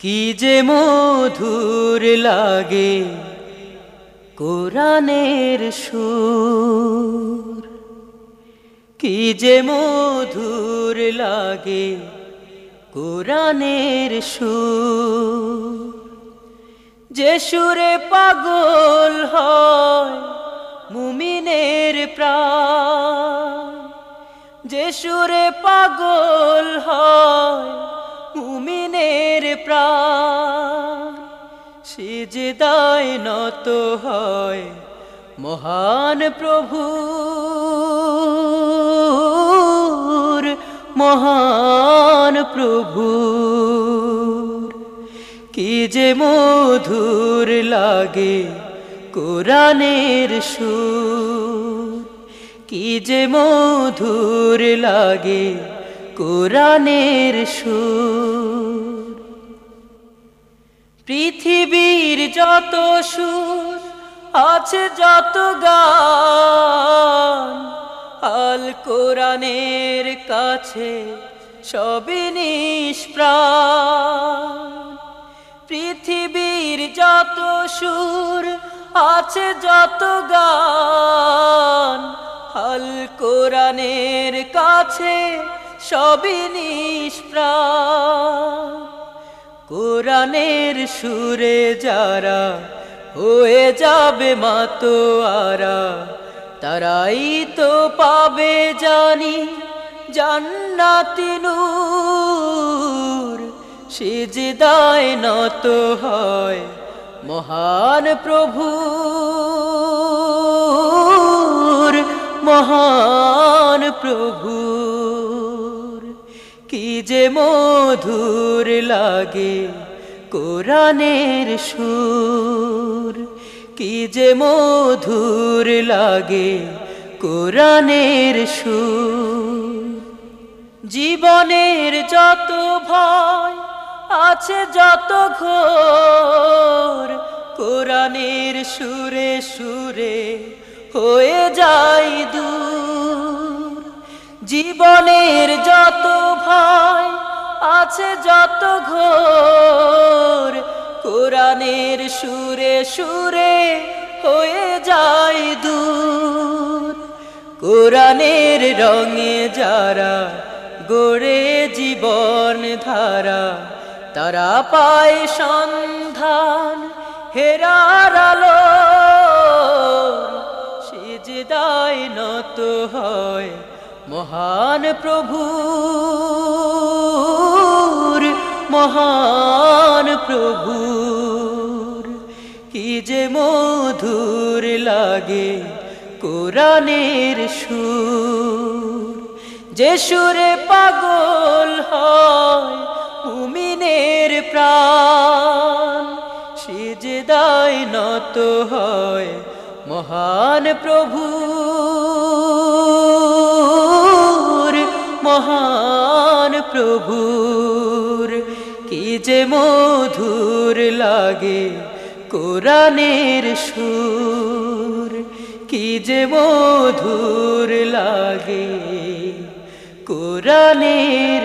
কি যে মধুর লাগে কোরআনের সুর। কি যে মধুর লাগে কোরআনের সুর। যে সুরে পাগল হয় মুমিনের প্রাণ। যে সুরে পাগল হয় সে যে দায় নত হয় মহান প্রভুর মহান প্রভু। কি যে মধুর লাগে কোরআনের সুর। কি যে মধুর লাগে কোরআনের সুর। পৃথিবীর যত সুর আছে যত গান, আল কোরআনের কাছে সবই নিষ্প্রাণ। পৃথিবীর যত সুর আছে যত গান, আল কোরআনের কাছে সবই নিষ্প্রাণ। কোরআনের সুরে যারা হয়ে যাবে মাতো আরা তারাই তো পাবে জানি জান্নাতি নূর। সিজদায় নত হয় মহান প্রভুর মহান প্রভুর কি যে মধুর লাগে কোরআনের সুর? কি যে মধুর লাগে কোরআনের সুর? জীবনের যত ভয় আছে যত ঘোর, কোরআনের সুরে সুরে হয়ে যায় দূর ভয় আছে যত ঘোর। কোরআনের সুরে সুরে হয়ে যায় দূর। কোরআনের রঙে যারা গড়ে জীবন ধারা, তারা পায় সন্ধান হেরার আলো। সেজদায় নত হয় মহান প্রভুর মহান প্রভুর, কি যে মধুর লাগে কোরআনের সুর। যে সুরে পাগল হয় মুমিনের প্রাণ সিজদায় নত হয় মহান প্রভুর। মহান প্রভুর কি যে মধুর লাগে কোরআনের সুর কি যে মধুর লাগে কোরআনের